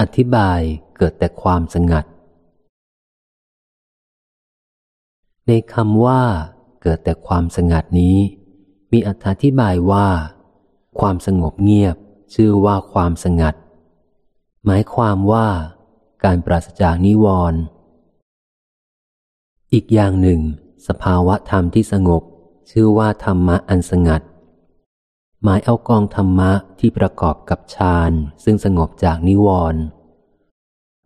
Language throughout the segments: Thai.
อธิบายเกิดแต่ความสงัด ในคำว่า เกิดแต่ความสงัดนี้ มีอธิบายว่า ความสงบเงียบ ชื่อว่าความสงัด หมายความว่าการปราศจากนิวรณ์อีกอย่างหนึ่ง สภาวะธรรมที่สงบ ชื่อว่าธรรมะอันสงัด หมายเอากองธรรมะที่ประกอบกับฌานซึ่งสงบจากนิวรณ์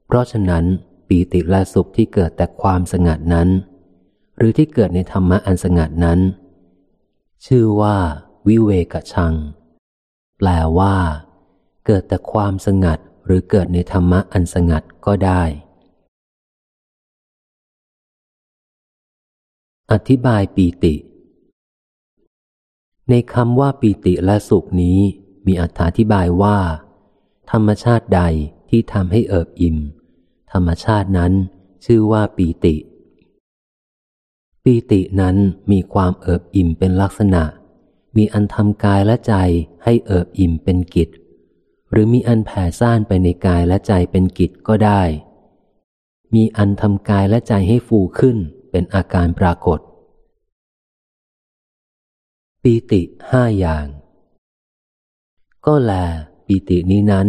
เพราะฉะนั้นปีติและสุขที่เกิดแต่ความสงัดนั้น หรือที่เกิดในธรรมะอันสงัดนั้น ชื่อว่า วิเวกชัง แปลว่า เกิดแต่ความสงัดหรือเกิดในธรรมะอันสงัดก็ได้ อธิบายปีติ ในคำว่าปีติและสุขนี้มีอธิบายว่า ธรรมชาติใดที่ทำให้เอิบอิ่ม ธรรมชาตินั้นชื่อว่าปีติ ปีตินั้นมีความเอิบอิ่มเป็นลักษณะ มีอันทำกายและใจให้เอิบอิ่มเป็นกิจ หรือมีอันแผ่ซ่านไปในกายและใจเป็นกิจก็ได้ มีอันทำกายและใจให้ฟูขึ้นเป็นอาการปรากฏ ปีติห้าอย่าง ก็แล ปีตินี้นั้น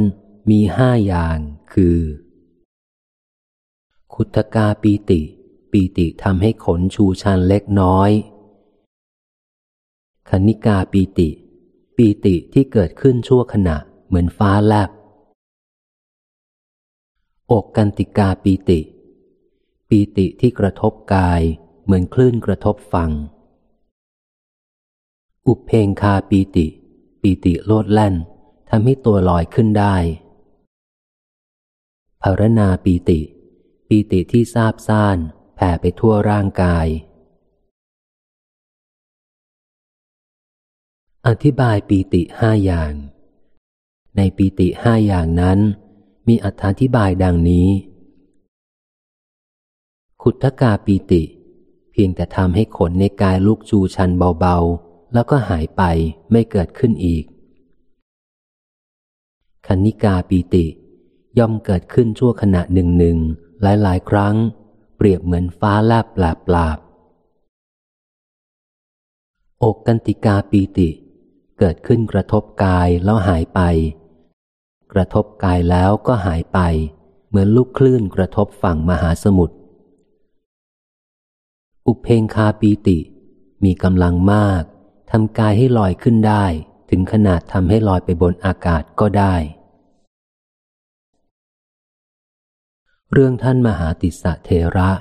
มีห้าอย่างคือ ขุทกาปีติ ปีติทำให้ขนชูชันเล็กน้อย คณิกาปีติ ปีติที่เกิดขึ้นชั่วขณะเหมือนฟ้าแลบอกกันติกาปีติ ปีติที่กระทบกายเหมือนคลื่นกระทบฟัง อุเพงคาปีติ ปีติโลดแล่นทำให้ตัวลอยขึ้นได้ภารณาปีติ ปีติที่ซาบซ่านแผ่ไปทั่วร่างกาย อธิบายปีติห้าอย่าง ในปีติห้าอย่างนั้น มีอธิบายดังนี้ ขุทกาปีติ เพียงแต่ทำให้ขนในกายลุกจูชันเบาๆ แล้วก็หายไปไม่เกิดขึ้นอีกคณิกาปีติ ย่อมเกิดขึ้นชั่วขณะหนึ่งหนึ่งหลายๆครั้ง เปรียบเหมือนฟ้าแลบแปลบปลาบอกกันติกาปีติ เกิดขึ้นกระทบกายแล้วหายไป กระทบกายแล้วก็หายไป เหมือนลูกคลื่นกระทบฝั่งมหาสมุทรอุเพงคาปีติ มีกำลังมาก ทำกายให้ลอยขึ้นได้ ถึงขนาดทำให้ลอยไปบนอากาศก็ได้ เรื่องท่านมหาติสะเทระ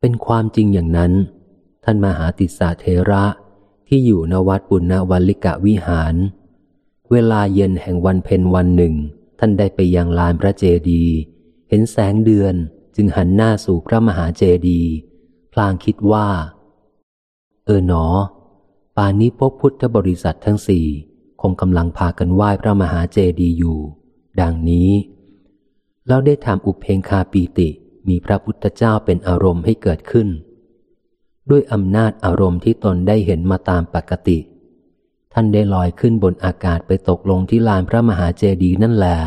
เป็นความจริงอย่างนั้น ท่านมหาติสะเทระที่อยู่นวัดปุณณวัลิกะวิหาร เวลาเย็นแห่งวันเพ็ญวันหนึ่ง ท่านได้ไปยังลานพระเจดีย์เห็นแสงเดือนจึงหันหน้าสู่พระมหาเจดีย์พลางคิดว่า เออหนอ ป่านนี้พบพุทธบริษัททั้งสี่คงกำลังพากันไหว้พระมหาเจดีย์อยู่ ดังนี้ แล้วได้ทำอุเพงคาปีติมีพระพุทธเจ้าเป็นอารมณ์ให้เกิดขึ้น ด้วยอำนาจอารมณ์ที่ตนได้เห็นมาตามปกติ ท่านได้ลอยขึ้นบนอากาศไปตกลงที่ลานพระมหาเจดีย์นั่นแหละ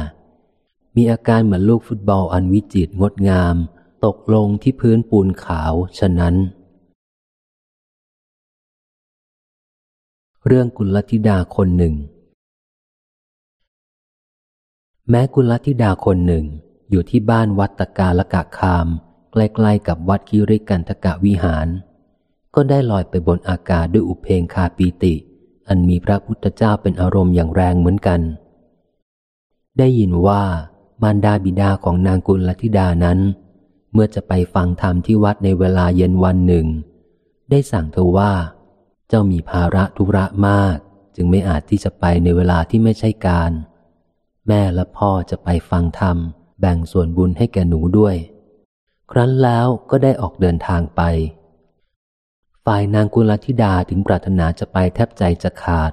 มีอาการเหมือนลูกฟุตบอลอันวิจิตรงดงาม ตกลงที่พื้นปูนขาวฉะนั้น เรื่องกุลธิดาคนหนึ่ง แม้กุลธิดาคนหนึ่ง อยู่ที่บ้านวัดตะกาลกะคาม ใกล้ๆกับวัดกิริกันทกะวิหาร ก็ได้ลอยไปบนอากาศด้วยอุเพงคาปีติ อันมีพระพุทธเจ้าเป็นอารมณ์อย่างแรงเหมือนกัน ได้ยินว่ามารดาบิดาของนางกุลธิดานั้น เมื่อจะไปฟังธรรมที่วัดในเวลาเย็นวันหนึ่ง ได้สั่งเธอว่า เจ้ามีภาระธุระมาก จึงไม่อาจที่จะไปในเวลาที่ไม่ใช่การ แม่และพ่อจะไปฟังธรรม แบ่งส่วนบุญให้แก่หนูด้วย ครั้นแล้วก็ได้ออกเดินทางไป ฝ่ายนางกุลธิดาถึงปรารถนาจะไปแทบใจจะขาด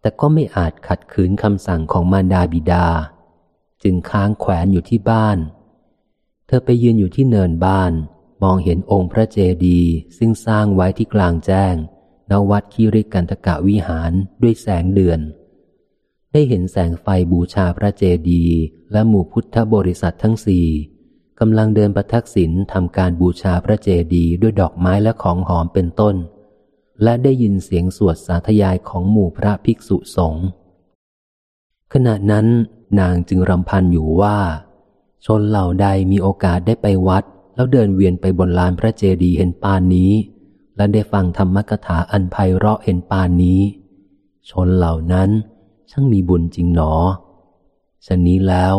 แต่ก็ไม่อาจขัดขืนคำสั่งของมารดาบิดา จึงค้างแขวนอยู่ที่บ้าน เธอไปยืนอยู่ที่เนินบ้านมองเห็นองค์พระเจดีย์ซึ่งสร้างไว้ที่กลางแจ้ง ณวัดคิริกันตกะวิหารด้วยแสงเดือนได้ได้เห็นแสงไฟบูชาพระเจดีย์และหมู่พุทธบริษัททั้งสี่กำลังเดินประทักษิณทำการบูชาพระเจดีย์ด้วยดอกไม้และของหอมเป็นต้น และได้ยินเสียงสวดสาธยายของหมู่พระภิกษุสงฆ์ขณะนั้นนางจึงรำพันอยู่ว่า ชนเหล่าใดมีโอกาสได้ไปวัด แล้วเดินเวียนไปบนลานพระเจดีย์เห็นปานนี้ และได้ฟังธรรมกถาอันไพเราะเห็นปานนี้ ชนเหล่านั้นช่างมีบุญจริงหนอฉะนี้แล้ว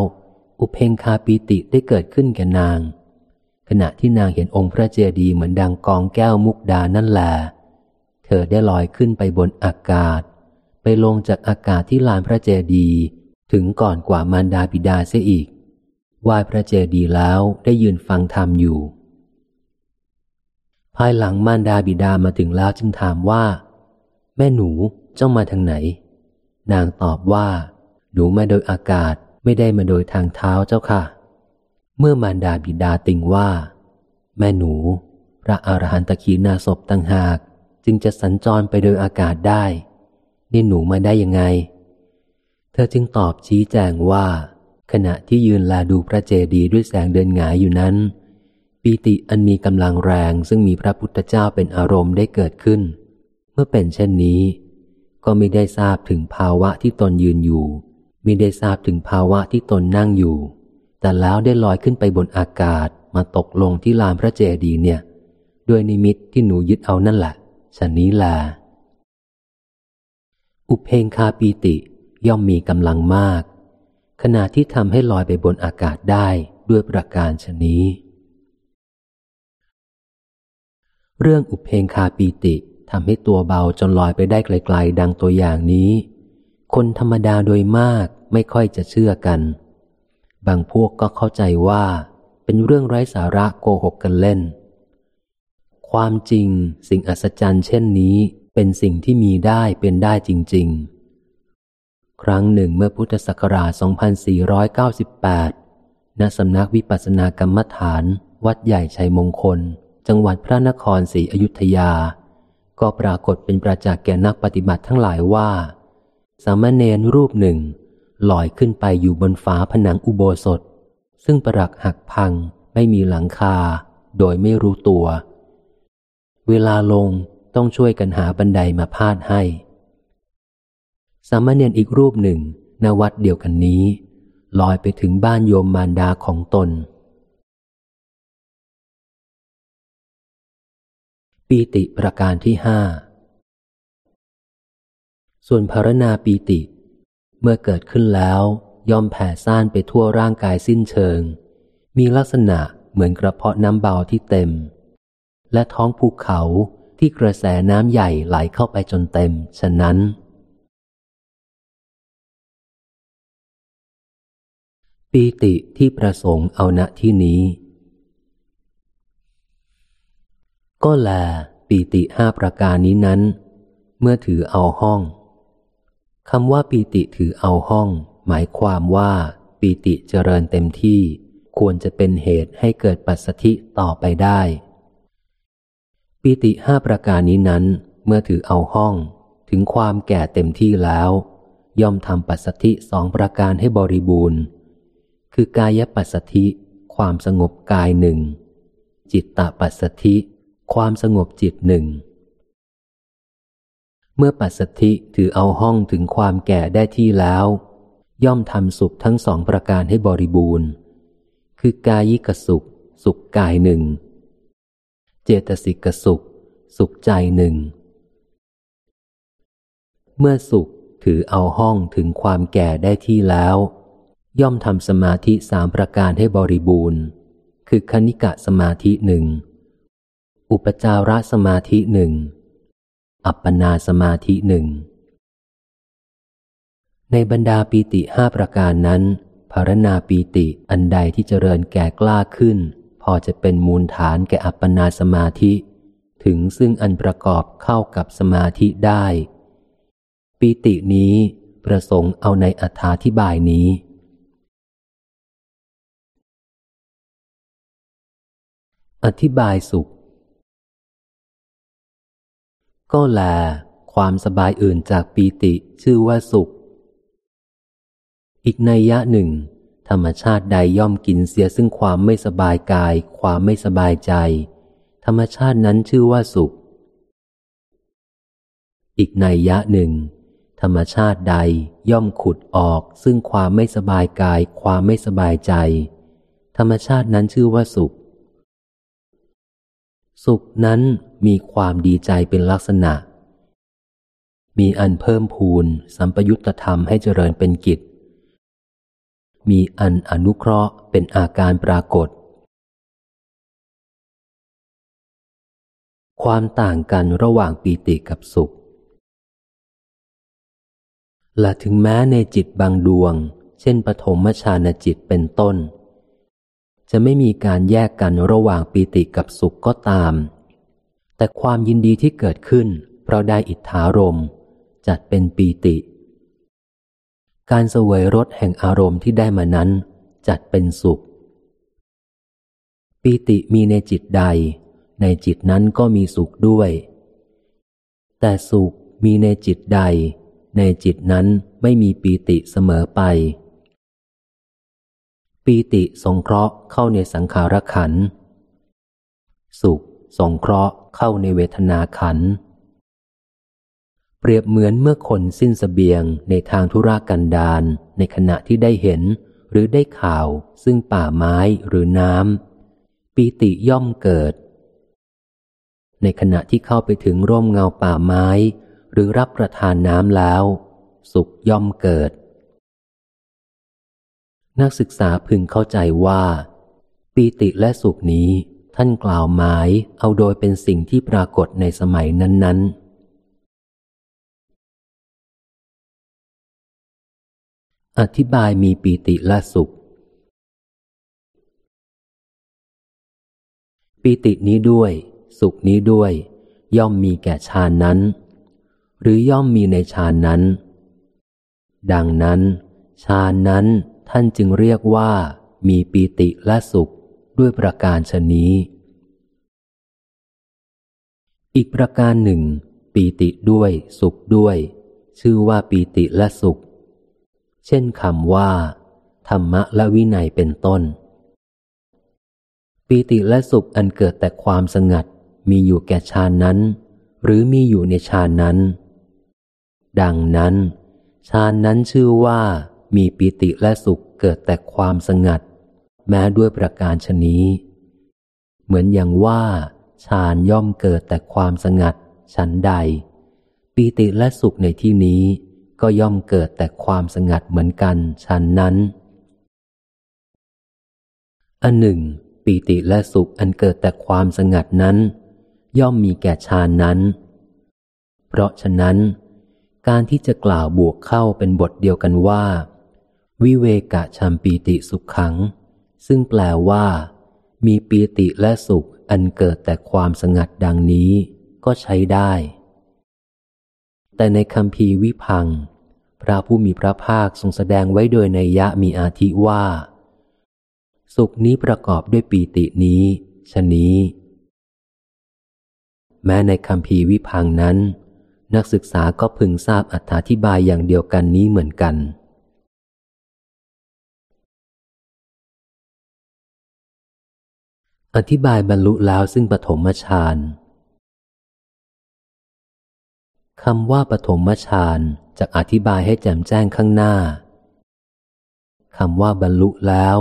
อุเพงคาปีติได้เกิดขึ้นแก่นาง ขณะที่นางเห็นองค์พระเจดีย์เหมือนดังกองแก้วมุกดานั่นแหละเธอได้ลอยขึ้นไปบนอากาศ ไปลงจากอากาศที่ลานพระเจดีย์ถึงก่อนกว่ามารดาบิดาเสียอีกไหว้พระเจดีย์แล้วได้ยืนฟังธรรมอยู่ายหลังมารดาบิดามาถึงแล้วจึงถามว่า แม่หนูเจ้ามาทางไหน นางตอบว่า หนูมาโดยอากาศไม่ได้มาโดยทางเท้าเจ้าค่ะ เมื่อมารดาบิดาติงว่า แม่หนู พระอรหันตขีนาศพตั้งหาก จึงจะสัญจรไปโดยอากาศได้ นี่หนูมาได้ยังไง เธอจึงตอบชี้แจงว่า ขณะที่ยืนแลดูพระเจดีย์ด้วยแสงเดินหงายอยู่นั้น ปีติอันมีกำลังแรงซึ่งมีพระพุทธเจ้าเป็นอารมณ์ได้เกิดขึ้น เมื่อเป็นเช่นนี้ ก็ไม่ได้ทราบถึงภาวะที่ตนยืนอยู่มิได้ทราบถึงภาวะที่ตนนั่งอยู่ แต่แล้วได้ลอยขึ้นไปบนอากาศมาตกลงที่ลานพระเจดีย์เนี่ย ด้วยนิมิตที่หนูยึดเอานั่นแหละชนนี้แลอุเพงคาปีติย่อมมีกำลังมาก ขณะที่ทำให้ลอยไปบนอากาศได้ด้วยประการชนี้ เรื่องอุเพงคาปีติทำให้ตัวเบาจนลอยไปได้ไกลๆ ดังตัวอย่างนี้ คนธรรมดาโดยมากไม่ค่อยจะเชื่อกัน บางพวกก็เข้าใจว่า เป็นเรื่องไร้สาระโกหกกันเล่น ความจริงสิ่งอัศจรรย์เช่นนี้เป็นสิ่งที่มีได้เป็นได้จริง ๆ ครั้งหนึ่งเมื่อพุทธศักราช 2498 ณสำนักวิปัสสนากรรมฐาน วัดใหญ่ชัยมงคล จังหวัดพระนครศรีอยุธยา ก็ปรากฏเป็นประจักษ์แก่นักปฏิบัติทั้งหลายว่า สามเณรรูปหนึ่งลอยขึ้นไปอยู่บนฝาผนังอุโบสถ ซึ่งปรักหักพังไม่มีหลังคา โดยไม่รู้ตัว เวลาลงต้องช่วยกันหาบันไดมาพาดให้ สามเณรอีกรูปหนึ่งนวัดเดียวกันนี้ลอยไปถึงบ้านโยมมารดาของตน ปีติประการที่ห้า ส่วนภารณาปีติ เมื่อเกิดขึ้นแล้วย่อมแผ่ซ่านไปทั่วร่างกายสิ้นเชิง มีลักษณะเหมือนกระเพาะน้ำเบาที่เต็ม และท้องภูเขาที่กระแสน้ำใหญ่ไหลเข้าไปจนเต็ม ฉะนั้น ปีติที่ประสงค์เอาณที่นี้ ก็แลปีติห้าประการนี้นั้น เมื่อถือเอาห้องคำว่าปีติถือเอาห้อง หมายความว่าปีติเจริญเต็มที่ควรจะเป็นเหตุให้เกิดปัสสธิต่อไปได้ ปีติห้าประการนี้นั้น เมื่อถือเอาห้อง ถึงความแก่เต็มที่แล้ว ย่อมทำปัสสธิสองประการให้บริบูรณ์ คือกายปัสสธิ ความสงบกายหนึ่งจิตตปัสสธิ ความสงบจิตหนึ่ง เมื่อปัสสธิถือเอาห้องถึงความแก่ได้ที่แล้ว ย่อมทำสุขทั้งสองประการให้บริบูรณ์ คือกายิกสุข สุขกายหนึ่ง เจตสิกสุข สุขใจหนึ่ง เมื่อสุขถือเอาห้องถึงความแก่ได้ที่แล้ว ย่อมทำสมาธิสามประการให้บริบูรณ์ คือคณิกะสมาธิหนึ่ง อุปจารสมาธิหนึ่ง อัปปนาสมาธิหนึ่ง ในบรรดาปีติห้าประการนั้นภารณาปีติอันใดที่เจริญแก่กล้าขึ้น พอจะเป็นมูลฐานแก่อัปปนาสมาธิ ถึงซึ่งอันประกอบเข้ากับสมาธิได้ ปีตินี้ประสงค์เอาในอธิบายนี้ อธิบายสุข ก็แล ความสบายอื่นจากปีติชื่อว่าสุข อีกในยะหนึ่ง ธรรมชาติใดย่อมกินเสียซึ่งความไม่สบายกาย ความไม่สบายใจ ธรรมชาตินั้นชื่อว่าสุข อีกในยะหนึ่ง ธรรมชาติใดย่อมขุดออกซึ่งความไม่สบายกาย ความไม่สบายใจ ธรรมชาตินั้นชื่อว่าสุข สุขนั้น มีความดีใจเป็นลักษณะ มีอันเพิ่มพูนสัมปยุตธรรมให้เจริญเป็นกิจ มีอันอนุเคราะห์เป็นอาการปรากฏ ความต่างกันระหว่างปีติกับสุข และถึงแม้ในจิตบางดวง เช่นปฐมฌานจิตเป็นต้นจะไม่มีการแยกกันระหว่างปีติกับสุขก็ตาม แต่ความยินดีที่เกิดขึ้น เพราะได้อิทธารม จัดเป็นปีติ การเสวยรสแห่งอารมณ์ที่ได้มานั้น จัดเป็นสุข ปีติมีในจิตใด ในจิตนั้นก็มีสุขด้วย แต่สุขมีในจิตใด ในจิตนั้นไม่มีปีติเสมอไปปีติสงเคราะห์เข้าในสังขารขัน สุข สงเคราะห์เข้าในเวทนาขัน เปรียบเหมือนเมื่อคนสิ้นสเสบียงในทางธุรากันดารในขณะที่ได้เห็นหรือได้ข่าวซึ่งป่าไม้หรือน้ำปีติย่อมเกิด ในขณะที่เข้าไปถึงร่มเงาป่าไม้ หรือรับประทานน้ำแล้ว สุขย่อมเกิด นักศึกษาพึงเข้าใจว่า ปีติและสุขนี้ ท่านกล่าวหมายเอาโดยเป็นสิ่งที่ปรากฏในสมัยนั้น ๆ อธิบายมีปีติและสุข ปีตินี้ด้วย สุขนี้ด้วย ย่อมมีแก่ฌานนั้น หรือย่อมมีในฌานนั้น ดังนั้นฌานนั้นท่านจึงเรียกว่ามีปีติและสุข ด้วยประการชนี้ อีกประการหนึ่ง ปีติด้วย สุขด้วย ชื่อว่าปีติและสุข เช่นคำว่า ธรรมะและวินัยเป็นต้น ปีติและสุขอันเกิดแต่ความสงัดมีอยู่แก่ฌานนั้น หรือมีอยู่ในฌานนั้น ดังนั้นฌานนั้นชื่อว่ามีปีติและสุขเกิดแต่ความสงัด แม้ด้วยประการชนี้ เหมือนอย่างว่าฌานย่อมเกิดแต่ความสงัดชั้นใด ปีติและสุขในที่นี้ก็ย่อมเกิดแต่ความสงัดเหมือนกันชั้นนั้น อันหนึ่ง ปีติและสุขอันเกิดแต่ความสงัดนั้น ย่อมมีแก่ฌานนั้น เพราะฉะนั้น การที่จะกล่าวบวกเข้าเป็นบทเดียวกันว่า วิเวกะชัมปีติสุขขัง ซึ่งแปลว่า มีปีติและสุขอันเกิดแต่ความสงัดดังนี้ก็ใช้ได้ แต่ในคำพีวิพัง พระผู้มีพระภาคทรงแสดงไว้โดยในยะมีอาทิว่า สุขนี้ประกอบด้วยปีตินี้ชนี้ แม้ในคำพีวิพังนั้น นักศึกษาก็พึงทราบอธิบายอย่างเดียวกันนี้เหมือนกัน อธิบายบรรลุแล้วซึ่งปฐมฌานคำว่าปฐมฌานจะอธิบายให้แจ่มแจ้งข้างหน้าคำว่าบรรลุแล้ว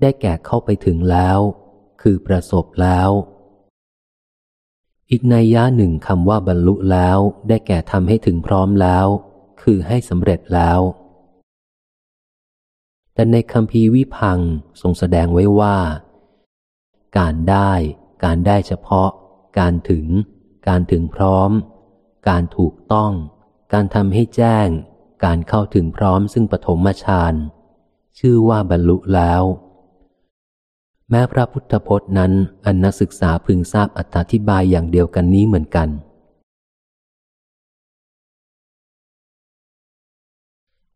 ได้แก่เข้าไปถึงแล้ว คือประสบแล้ว อีกในย่าหนึ่งคำว่าบรรลุแล้ว ได้แก่ทำให้ถึงพร้อมแล้ว คือให้สำเร็จแล้ว แต่ในคำพีวิพังทรงแสดงไว้ว่า การได้ การได้เฉพาะ การถึง การถึงพร้อม การถูกต้อง การทำให้แจ้ง การเข้าถึงพร้อมซึ่งปฐมฌานชื่อว่าบรรลุแล้ว แม้พระพุทธพจน์นั้นอันนักศึกษาพึงทราบอธิบายอย่างเดียวกันนี้เหมือนกัน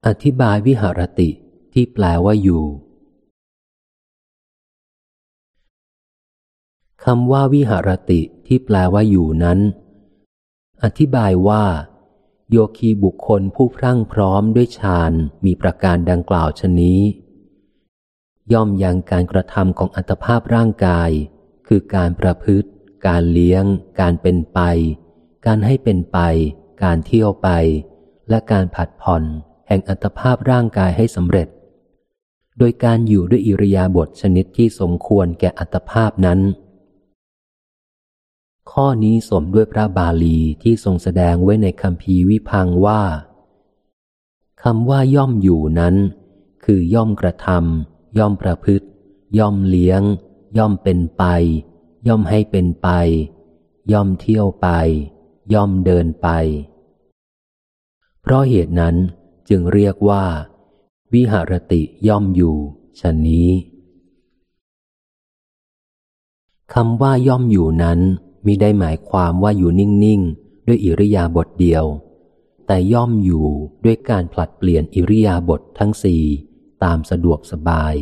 อธิบายวิหารติที่แปลว่าอยู่ คำว่าวิหารติที่แปลว่าอยู่นั้น อธิบายว่า โยคีบุคคลผู้พรั่งพร้อมด้วยฌานมีประการดังกล่าวชนี้ ย่อมยังการกระทำของอัตภาพร่างกาย คือการประพฤติ การเลี้ยง การเป็นไป การให้เป็นไป การเที่ยวไป และการผัดผ่อนแห่งอัตภาพร่างกายให้สำเร็จ โดยการอยู่ด้วยอิริยาบถชนิดที่สมควรแก่อัตภาพนั้น ข้อนี้สมด้วยพระบาลีที่ทรงแสดงไว้ในคำพีวิพังว่าคำว่าย่อมอยู่นั้น คือย่อมกระทำย่อมประพฤติ ย่อมเลี้ยง ย่อมเป็นไป ย่อมให้เป็นไป ย่อมเที่ยวไป ย่อมเดินไป เพราะเหตุนั้นจึงเรียกว่า วิหารติย่อมอยู่ชนนี้คำว่าย่อมอยู่นั้น มิได้หมายความว่าอยู่นิ่ง ๆ ด้วยอิริยาบถเดียว แต่ย่อมอยู่ด้วยการผลัดเปลี่ยนอิริยาบถททั้งสี่ตามสะดวกสบาย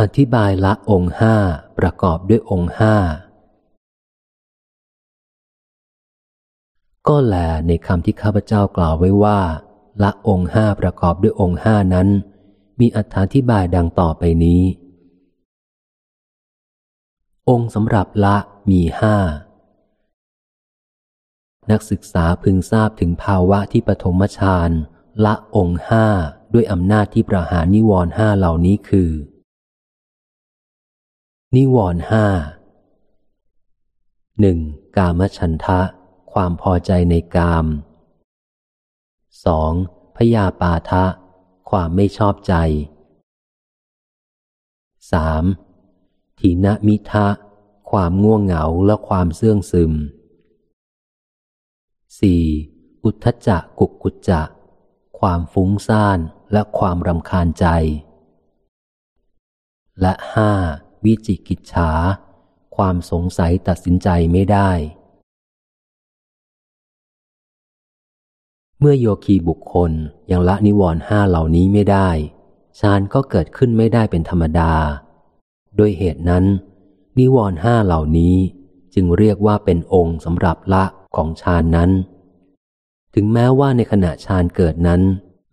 อธิบายละองค์ห้าประกอบด้วยองค์ห้าก็แลในคำที่ข้าพเจ้ากล่าวไว้ว่า ละองค์ห้าประกอบด้วยองค์ห้านั้น มีอธิบายดังต่อไปนี้ องค์สำหรับละมีห้า นักศึกษาพึงทราบถึงภาวะที่ปฐมฌานละองค์ห้าด้วยอำนาจที่ประหารนิวรห้าเหล่านี้คือ นิวรห้าหนึ่งกามฉันทะ ความพอใจในกามสองพยาปาทะ ความไม่ชอบใจ 3. ทีนมิทะ ความง่วงเหงาและความเสื่องซึม 4. อุทธจักกุกกุจจะ ความฟุ้งซ่านและความรำคาญใจ และห้าวิจิกิจฉา ความสงสัยตัดสินใจไม่ได้ เมื่อโยคีบุคคลยังละนิวรณ์ห้าเหล่านี้ไม่ได้ฌานก็เกิดขึ้นไม่ได้เป็นธรรมดา โดยเหตุนั้น นิวรณ์ห้าเหล่านี้จึงเรียกว่าเป็นองค์สำหรับละของฌานนั้น ถึงแม้ว่าในขณะฌานเกิดนั้น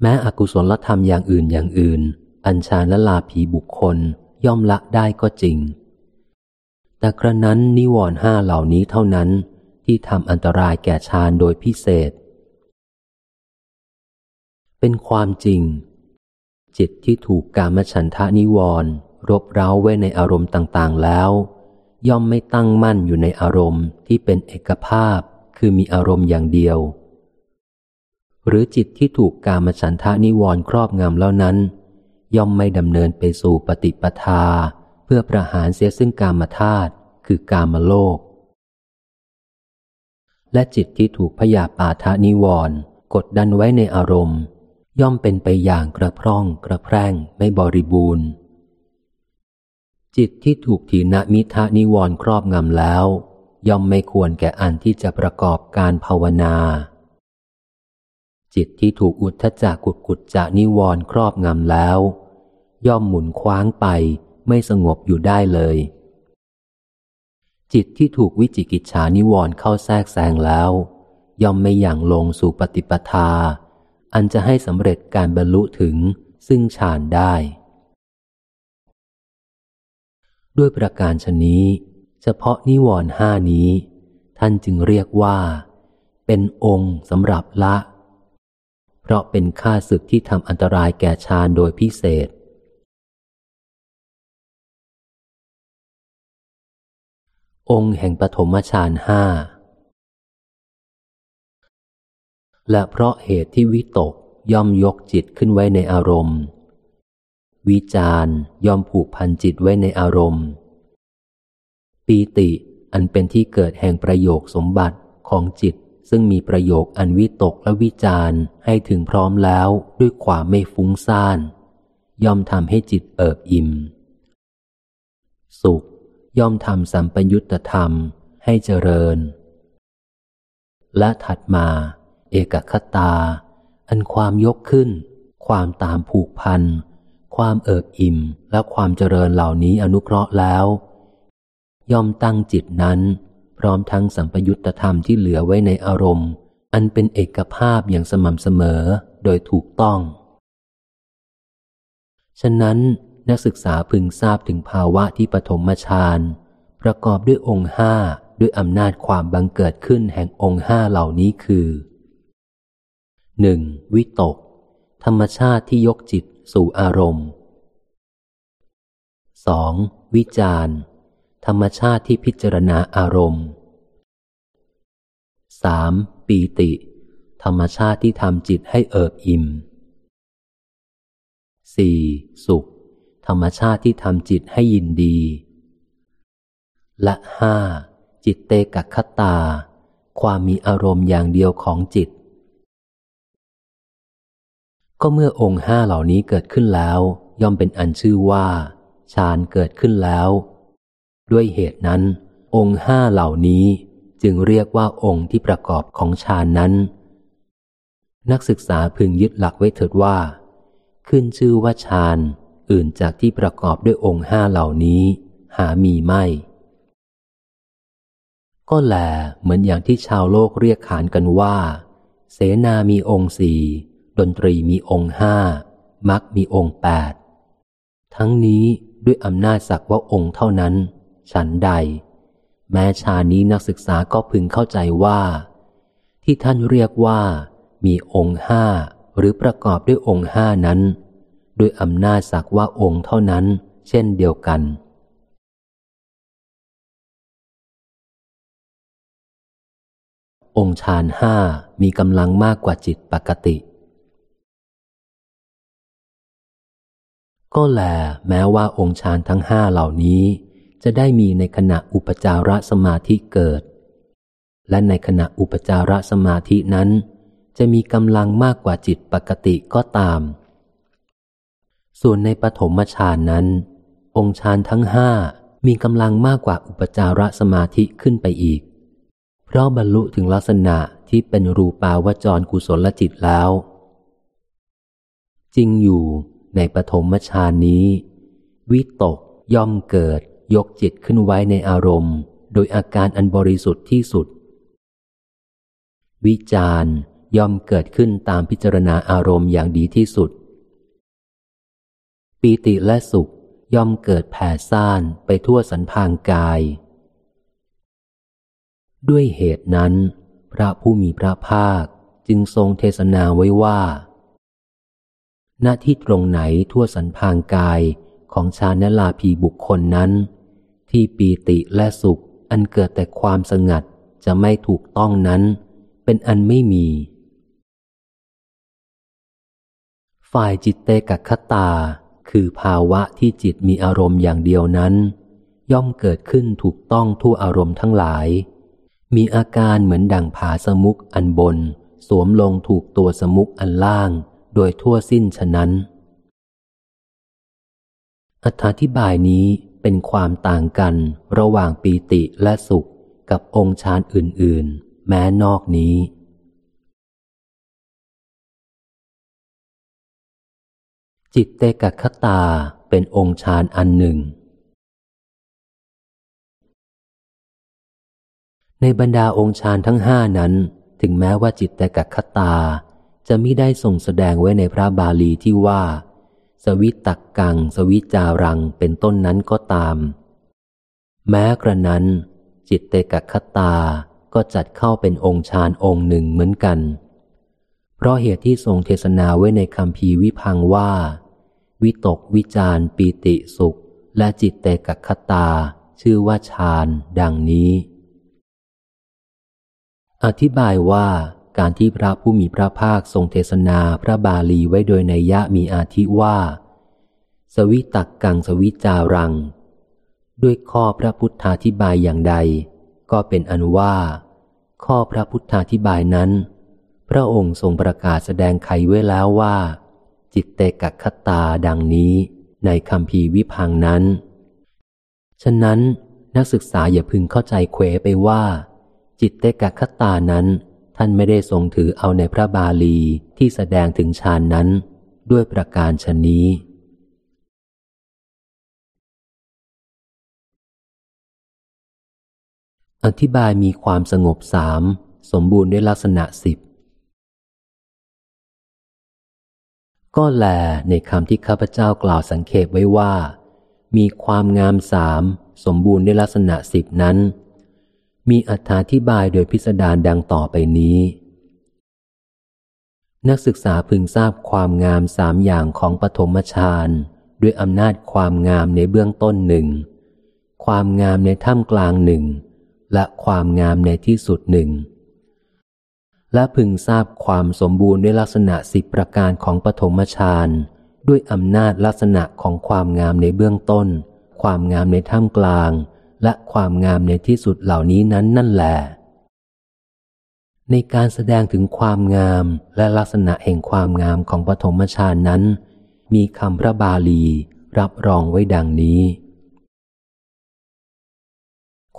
แม้อกุศลธรรมอย่างอื่นอย่างอื่น อัญชานและลาภีบุคคลย่อมละได้ก็จริง แต่กระนั้นนิวรณ์ห้าเหล่านี้เท่านั้นที่ทำอันตรายแก่ฌานโดยพิเศษ เป็นความจริง จิตที่ถูกกามฉันทานิวรณ์รบเร้าไว้ในอารมณ์ต่างๆแล้ว ย่อมไม่ตั้งมั่นอยู่ในอารมณ์ที่เป็นเอกภาพคือมีอารมณ์อย่างเดียว หรือจิตที่ถูกกามฉันทานิวรณ์ครอบงำแล้วนั้น ย่อมไม่ดำเนินไปสู่ปฏิปทา เพื่อประหารเสียซึ่งกามธาตุคือกามโลก และจิตที่ถูกพยาปาทานิวรณ์กดดันไว้ในอารมณ์ ย่อมเป็นไปอย่างกระพร่องกระแพร่งไม่บริบูรณ์ จิตที่ถูกถีนมิทะนิวรณ์ครอบงำแล้ว ย่อมไม่ควรแก่อันที่จะประกอบการภาวนา จิตที่ถูกอุทธจักกุดกุจจะนิวรณ์ครอบงำแล้ว ย่อมหมุนคว้างไปไม่สงบอยู่ได้เลย จิตที่ถูกวิจิกิจฉานิวรณ์เข้าแทรกแซงแล้ว ย่อมไม่อย่างลงสู่ปฏิปทา อันจะให้สำเร็จการบรรลุถึงซึ่งฌานได้ ด้วยประการชนี้ เฉพาะนิวรณ์ห้านี้ ท่านจึงเรียกว่า เป็นองค์สำหรับละ เพราะเป็นค่าศึกที่ทำอันตรายแก่ฌานโดยพิเศษ องค์แห่งปฐมฌานห้า และเพราะเหตุที่วิตกย่อมยกจิตขึ้นไว้ในอารมณ์ วิจารย่อมผูกพันจิตไว้ในอารมณ์ ปีติอันเป็นที่เกิดแห่งประโยคสมบัติของจิต ซึ่งมีประโยคอันวิตกและวิจารให้ถึงพร้อมแล้วด้วยความไม่ฟุ้งซ่าน ย่อมทำให้จิตเอิบอิ่ม สุขย่อมทำสัมปยุตธรรมให้เจริญ และถัดมา เอกคตา อันความยกขึ้น ความตามผูกพัน ความเอิบอิ่มและความเจริญเหล่านี้อนุเคราะห์แล้ว ย่อมตั้งจิตนั้น พร้อมทั้งสัมปยุตธรรมที่เหลือไว้ในอารมณ์ อันเป็นเอกภาพอย่างสม่ำเสมอโดยถูกต้อง ฉะนั้นนักศึกษาพึงทราบถึงภาวะที่ปฐมฌานประกอบด้วยองค์ห้าด้วยอำนาจความบังเกิดขึ้นแห่งองค์ห้าเหล่านี้คือ หนึ่งวิตก ธรรมชาติที่ยกจิตสู่อารมณ์ 2. วิจารธรรมชาติที่พิจารณาอารมณ์ 3. ปีติ ธรรมชาติที่ทำจิตให้เอิบอิ่ม 4. สุข ธรรมชาติที่ทำจิตให้ยินดี และห้าจิตเตกัคตา ความมีอารมณ์อย่างเดียวของจิต ก็เมื่อองค์ห้าเหล่านี้เกิดขึ้นแล้ว ย่อมเป็นอันชื่อว่าฌานเกิดขึ้นแล้ว ด้วยเหตุนั้น องค์ห้าเหล่านี้จึงเรียกว่าองค์ที่ประกอบของฌานนั้น นักศึกษาพึงยึดหลักไว้เถิดว่า ขึ้นชื่อว่าฌานอื่นจากที่ประกอบด้วยองค์ห้าเหล่านี้ หามีไม่ ก็แลเหมือนอย่างที่ชาวโลกเรียกขานกันว่า เสนามีองค์สี่ ดนตรีมีองค์ห้ามักมีองค์แปดทั้งนี้ด้วยอำนาจสักว่าองค์เท่านั้น ฉันใด แม้ชานี้นักศึกษาก็พึงเข้าใจว่า ที่ท่านเรียกว่า มีองค์ห้าหรือประกอบด้วยองค์ห้านั้น ด้วยอำนาจสักว่าองค์เท่านั้น เช่นเดียวกันองค์ฌานห้ามีกำลังมากกว่าจิตปกติ ก็แลแม้ว่าองค์ฌานทั้งห้าเหล่านี้ จะได้มีในขณะอุปจารสมาธิเกิด และในขณะอุปจารสมาธินั้น จะมีกำลังมากกว่าจิตปกติก็ตาม ส่วนในปฐมฌานนั้น องค์ฌานทั้งห้ามีกำลังมากกว่าอุปจารสมาธิขึ้นไปอีก เพราะบรรลุถึงลักษณะที่เป็นรูปาวจรกุศลจิตแล้ว จริงอยู่ ในปฐมฌานนี้ วิตกย่อมเกิด ยกจิตขึ้นไว้ในอารมณ์ โดยอาการอันบริสุทธิ์ที่สุด วิจารย่อมเกิดขึ้นตามพิจารณาอารมณ์อย่างดีที่สุด ปีติและสุขย่อมเกิดแผ่ซ่านไปทั่วสันพางกาย ด้วยเหตุนั้น พระผู้มีพระภาคจึงทรงเทศนาไว้ว่า ณที่ตรงไหนทั่วสันพางกายของชาณลาภีบุคคลนั้น ที่ปีติและสุขอันเกิดแต่ความสงัดจะไม่ถูกต้องนั้น เป็นอันไม่มี ฝ่ายจิตเตกัคตา คือภาวะที่จิตมีอารมณ์อย่างเดียวนั้น ย่อมเกิดขึ้นถูกต้องทั่วอารมณ์ทั้งหลาย มีอาการเหมือนดั่งผาสมุกอันบน สวมลงถูกตัวสมุกอันล่าง โดยทั่วสิ้นฉะนั้น อธิบายนี้เป็นความต่างกันระหว่างปีติและสุขกับองค์ฌานอื่น ๆ แม้นอกนี้ จิตเตกคตาเป็นองค์ฌานอันหนึ่ง ในบรรดาองค์ฌานทั้งห้านั้น ถึงแม้ว่าจิตแต่กัคตา จะมิได้ส่งแสดงไว้ในพระบาลีที่ว่า สวิตตักกัง สวิจารังเป็นต้นนั้นก็ตาม แม้กระนั้น จิตเตกัคตาก็จัดเข้าเป็นองค์ฌานองค์หนึ่งเหมือนกัน เพราะเหตุที่ทรงเทศนาไว้ในคำพีวิพังว่า วิตกวิจารปีติสุข และจิตเตกัคตา ชื่อว่าฌานดังนี้ อธิบายว่า การที่พระผู้มีพระภาคทรงเทศนาพระบาลีไว้โดยในยะมีอาทิว่า สวิตักกังสวิจารัง ด้วยข้อพระพุทธาธิบายอย่างใด ก็เป็นอันว่า ข้อพระพุทธาธิบายนั้น พระองค์ทรงประกาศแสดงไขไว้แล้วว่า จิตเตกัคตาดังนี้ในคำพีวิพังนั้น ฉะนั้นนักศึกษาอย่าพึงเข้าใจเควไปว่า จิตเตกัคตานั้น ท่านไม่ได้ทรงถือเอาในพระบาลีที่แสดงถึงฌานนั้น ด้วยประการชนนี้ อธิบายมีความสงบสามสมบูรณ์ด้วยลักษณะสิบก็แลในคำที่ข้าพเจ้ากล่าวสังเขปไว้ว่า มีความงามสามสมบูรณ์ด้วยลักษณะสิบนั้น มีอธิบายโดยพิสดารดังต่อไปนี้ นักศึกษาพึงทราบความงามสามอย่างของปฐมฌานด้วยอำนาจความงามในเบื้องต้นหนึ่ง ความงามในท่ามกลางหนึ่ง และความงามในที่สุดหนึ่ง และพึงทราบความสมบูรณ์ด้วยลักษณะสิบประการของปฐมฌานด้วยอำนาจลักษณะของความงามในเบื้องต้น ความงามในท่ามกลาง และความงามในที่สุดเหล่านี้นั้นนั่นแหละในการแสดงถึงความงามและลักษณะแห่งความงามของปฐมฌานนั้น มีคำพระบาลีรับรองไว้ดังนี้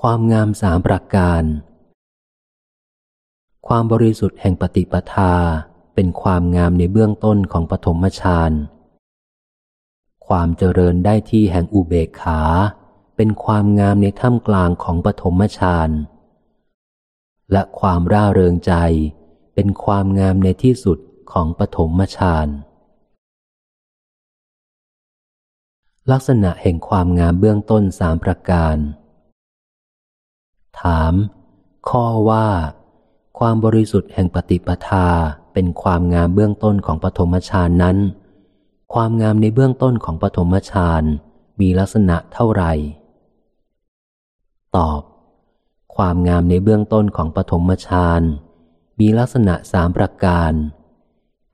ความงามสามประการ ความบริสุทธิ์แห่งปฏิปทาเป็นความงามในเบื้องต้นของปฐมฌาน ความเจริญได้ที่แห่งอุเบกขา เป็นความงามในท่ามกลางของปฐมฌานและความร่าเริงใจ เป็นความงามในที่สุดของปฐมฌานลักษณะแห่งความงามเบื้องต้นสามประการ ถาม ข้อว่า ความบริสุทธิ์แห่งปฏิปทาเป็นความงามเบื้องต้นของปฐมฌานนั้น ความงามในเบื้องต้นของปฐมฌานมีลักษณะเท่าไหร่ ตอบ ความงามในเบื้องต้นของปฐมฌานมีลักษณะสามประการ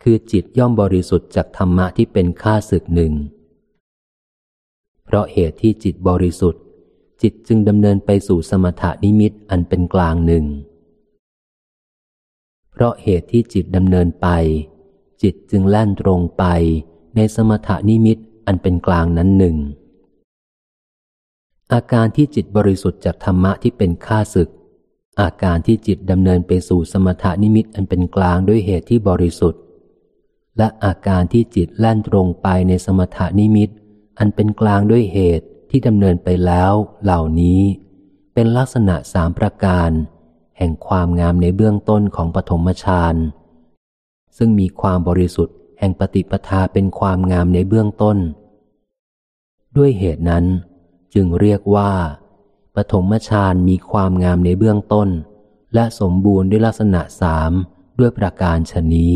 คือจิตย่อมบริสุทธิ์จากธรรมะที่เป็นข้าศึกหนึ่ง เพราะเหตุที่จิตบริสุทธิ์ จิตจึงดำเนินไปสู่สมถานิมิตอันเป็นกลางหนึ่ง เพราะเหตุที่จิตดำเนินไป จิตจึงแล่นตรงไปในสมถานิมิตอันเป็นกลางนั้นหนึ่ง อาการที่จิตบริสุทธิ์จากธรรมะที่เป็นข้าศึก อาการที่จิตดำเนินไปสู่สมถานิมิตอันเป็นกลางด้วยเหตุที่บริสุทธิ์ และอาการที่จิตแล่นตรงไปในสมถานิมิต อันเป็นกลางด้วยเหตุที่ดำเนินไปแล้วเหล่านี้ เป็นลักษณะสามประการ แห่งความงามในเบื้องต้นของปฐมฌานซึ่งมีความบริสุทธิ์แห่งปฏิปทาเป็นความงามในเบื้องต้น ด้วยเหตุนั้น จึงเรียกว่า ปฐมฌานมีความงามในเบื้องต้น และสมบูรณ์ด้วยลักษณะสามด้วยประการชนี้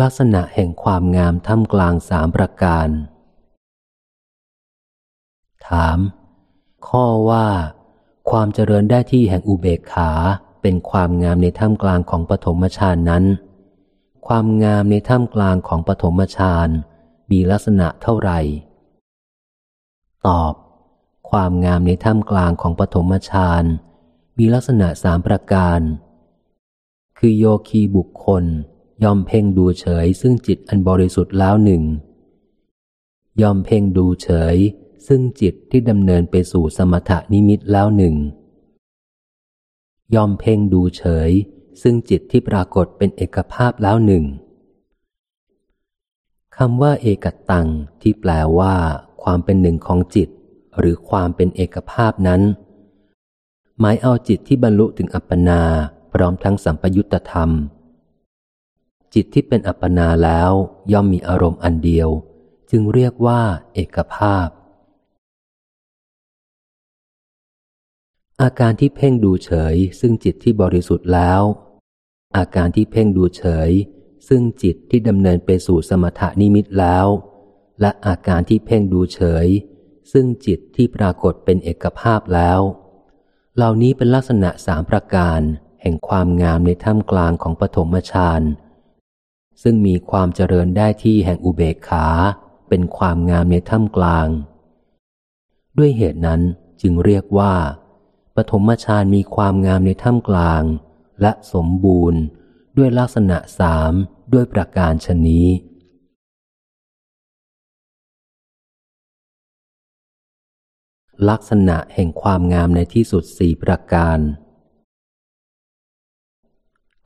ลักษณะแห่งความงามท่ามกลางสามประการ ถาม ข้อว่า ความเจริญได้ที่แห่งอุเบกขาเป็นความงามในท่ามกลางของปฐมฌานนั้น ความงามในท่ามกลางของปฐมฌาน มีลักษณะเท่าไหร่ ตอบ ความงามในท่ามกลางของปฐมฌานมีลักษณะสามประการ คือโยคีบุคคลยอมเพ่งดูเฉยซึ่งจิตอันบริสุทธิ์แล้วหนึ่งยอมเพ่งดูเฉย ซึ่งจิตที่ดำเนินไปสู่สมถนิมิตแล้วหนึ่งยอมเพ่งดูเฉย ซึ่งจิตที่ปรากฏเป็นเอกภาพแล้วหนึ่ง คำว่าเอกตังที่แปลว่า ความเป็นหนึ่งของจิต หรือความเป็นเอกภาพนั้น หมายเอาจิตที่บรรลุถึงอัปปนา พร้อมทั้งสัมปยุตธรรม จิตที่เป็นอัปปนาแล้วย่อมมีอารมณ์อันเดียว จึงเรียกว่า เอกภาพ อาการที่เพ่งดูเฉย ซึ่งจิตที่บริสุทธิ์แล้ว อาการที่เพ่งดูเฉย ซึ่งจิตที่ดำเนินไปสู่สมถานิมิตแล้ว และอาการที่เพ่งดูเฉย ซึ่งจิตที่ปรากฏเป็นเอกภาพแล้ว เหล่านี้เป็นลักษณะสามประการ แห่งความงามในท่ามกลางของปฐมฌานซึ่งมีความเจริญได้ที่แห่งอุเบกขา เป็นความงามในท่ามกลาง ด้วยเหตุนั้นจึงเรียกว่า ปฐมฌานมีความงามในถ้ำกลาง และสมบูรณ์ ด้วยลักษณะสามด้วยประการชนี้ ลักษณะแห่งความงามในที่สุดสี่ประการ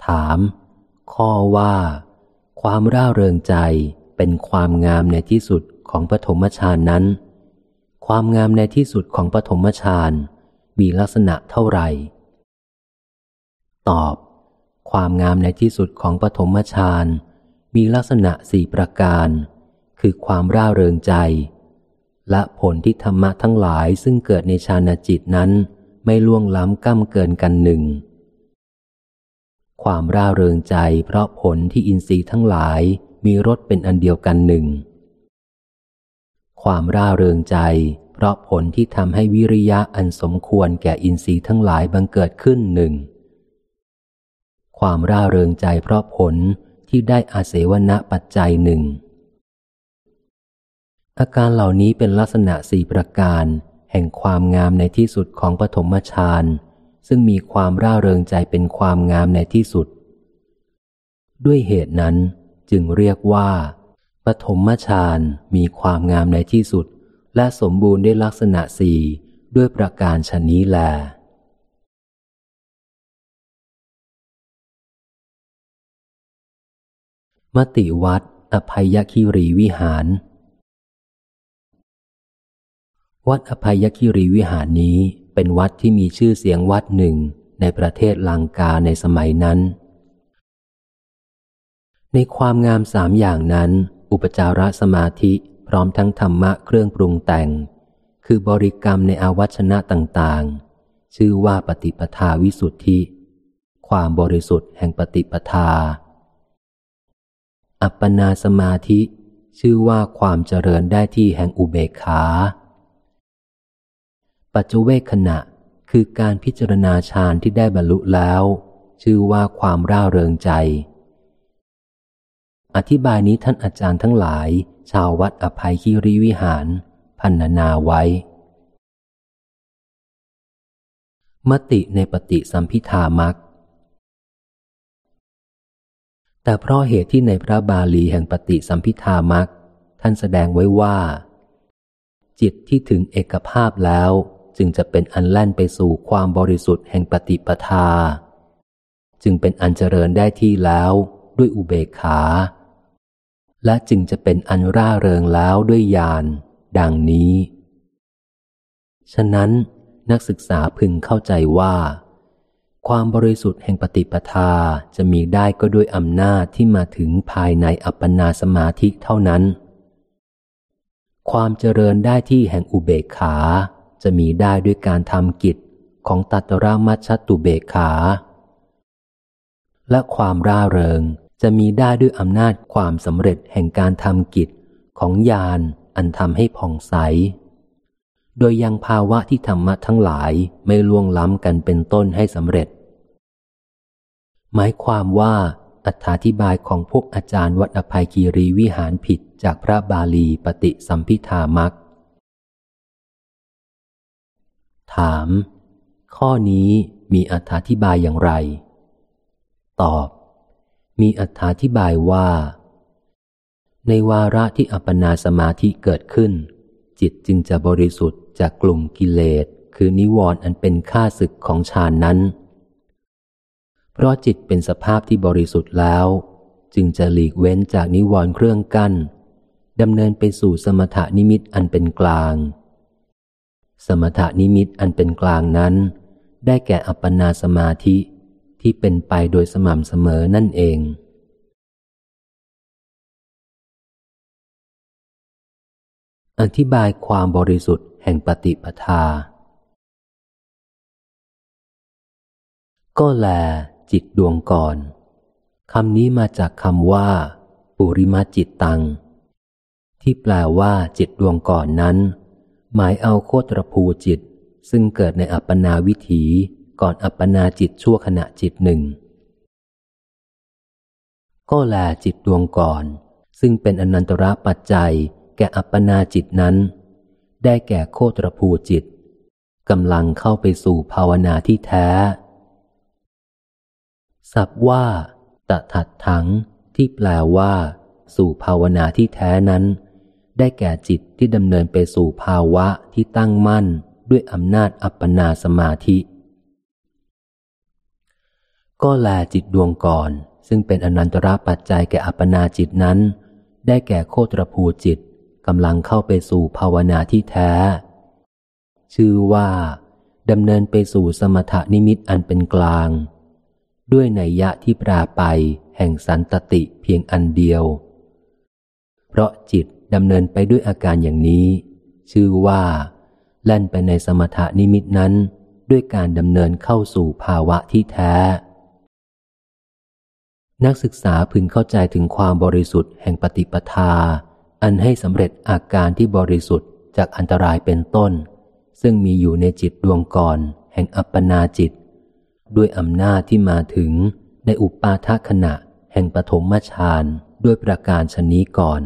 ถาม ข้อว่า ความร่าเริงใจเป็นความงามในที่สุดของปฐมฌานนั้น ความงามในที่สุดของปฐมฌานมีลักษณะเท่าไหร่ ตอบ ความงามในที่สุดของปฐมฌานมีลักษณะสี่ประการ คือความร่าเริงใจ และผลที่ธรรมะทั้งหลายซึ่งเกิดในฌานจิตนั้น ไม่ล่วงล้ำก้ำเกินกันหนึ่ง ความร่าเริงใจเพราะผลที่อินทรีย์ทั้งหลายมีรสเป็นอันเดียวกันหนึ่ง ความร่าเริงใจ เพราะผลที่ทำให้วิริยะอันสมควรแก่อินทรีย์ทั้งหลายบังเกิดขึ้นหนึ่ง ความร่าเริงใจเพราะผลที่ได้อาเสวณปัจจัยหนึ่ง อาการเหล่านี้เป็นลักษณะสี่ประการ แห่งความงามในที่สุดของปฐมฌานซึ่งมีความร่าเริงใจเป็นความงามในที่สุด ด้วยเหตุนั้นจึงเรียกว่า ปฐมฌานมีความงามในที่สุด และสมบูรณ์ด้วยลักษณะสี่ด้วยประการชนี้แล มติวัดอภัยคีรีวิหาร วัดอภัยคีรีวิหารนี้เป็นวัดที่มีชื่อเสียงวัดหนึ่งในประเทศลังกาในสมัยนั้น ในความงามสามอย่างนั้น อุปจารสมาธิพร้อมทั้งธรรมะเครื่องปรุงแต่ง คือบริกรรมในอาวัชนะต่างๆ ชื่อว่าปฏิปทาวิสุทธิ ความบริสุทธิ์แห่งปฏิปทา อัปปนาสมาธิ ชื่อว่าความเจริญได้ที่แห่งอุเบกขา ปัจจุเวคขณะคือการพิจารณาฌานที่ได้บรรลุแล้ว ชื่อว่าความร่าเริงใจ อธิบายนี้ท่านอาจารย์ทั้งหลาย ชาววัดอภัยคีรีวิหาร พันนาไว้ มติในปฏิสัมพิธามัก แต่เพราะเหตุที่ในพระบาลีแห่งปฏิสัมพิธามักท่านแสดงไว้ว่า จิตที่ถึงเอกภาพแล้วจึงจะเป็นอันแล่นไปสู่ความบริสุทธิ์แห่งปฏิปทา จึงเป็นอันเจริญได้ที่แล้วด้วยอุเบกขา และจึงจะเป็นอันร่าเริงแล้วด้วยญาณดังนี้ ฉะนั้นนักศึกษาพึงเข้าใจว่า ความบริสุทธิ์แห่งปฏิปทาจะมีได้ก็ด้วยอำนาจที่มาถึงภายในอัปปนาสมาธิเท่านั้น ความเจริญได้ที่แห่งอุเบกขา จะมีได้ด้วยการทำกิจของตัตรามัชตุเบกขา และความร่าเริงจะมีได้ด้วยอำนาจความสำเร็จแห่งการทำกิจของญาณอันทำให้ผ่องใส โดยยังภาวะที่ธรรมะทั้งหลายไม่ล่วงล้ำกันเป็นต้นให้สำเร็จ หมายความว่าอธิบายของพวกอาจารย์วัดอภัยกีรีวิหารผิดจากพระบาลีปฏิสัมพิธามักถาม ข้อนี้มีอธิบายอย่างไร ตอบ มีอธิบายว่า ในวาระที่อัปปนาสมาธิเกิดขึ้น จิตจึงจะบริสุทธิ จากกลุ่มกิเลสคือนิวรณ์อันเป็นค่าศึกของฌานนั้น เพราะจิตเป็นสภาพที่บริสุทธิ์แล้ว จึงจะหลีกเว้นจากนิวรณ์เครื่องกั้นดำเนินไปสู่สมถนิมิตอันเป็นกลาง สมถนิมิตอันเป็นกลางนั้น ได้แก่อัปปนาสมาธิที่เป็นไปโดยสม่ำเสมอนั่นเองอธิบายความบริสุทธิ์ แห่งปฏิปทา ก็แลจิตดวงก่อนคำนี้มาจากคำว่า ปุริมาจิตตัง ที่แปลว่าจิตดวงก่อนนั้น หมายเอาโคตรภูจิต ซึ่งเกิดในอัปปนาวิถีก่อนอัปปนาจิตชั่วขณะจิตหนึ่ง ก็แลจิตดวงก่อน ซึ่งเป็นอนันตระปัจจัยแก่อัปปนาจิตนั้น ได้แก่โคตรภูจิตกำลังเข้าไปสู่ภาวนาที่แท้ สับว่าตะถัดถังที่แปลว่า สู่ภาวนาที่แท้นั้น ได้แก่จิตที่ดำเนินไปสู่ภาวะที่ตั้งมั่นด้วยอำนาจอัปปนาสมาธิ ก็แลจิตดวงก่อน ซึ่งเป็นอนันตระปัจจัยแก่อัปปนาจิตนั้น ได้แก่โคตรภูจิต กำลังเข้าไปสู่ภาวนาที่แท้ ชื่อว่าดำเนินไปสู่สมถนิมิตอันเป็นกลาง ด้วยนัยยะที่ปราไปแห่งสันตติเพียงอันเดียว เพราะจิตดำเนินไปด้วยอาการอย่างนี้ ชื่อว่า แล่นไปในสมถนิมิตนั้น ด้วยการดำเนินเข้าสู่ภาวะที่แท้ นักศึกษาพึงเข้าใจถึงความบริสุทธิ์แห่งปฏิปทา อันให้สำเร็จอาการที่บริสุทธิ์จากอันตรายเป็นต้น ซึ่งมีอยู่ในจิตดวงก่อนแห่งอัปปนาจิต ด้วยอำนาจที่มาถึงในอุปาทขณะแห่งปฐมฌานด้วยประการชนนี้ก่อน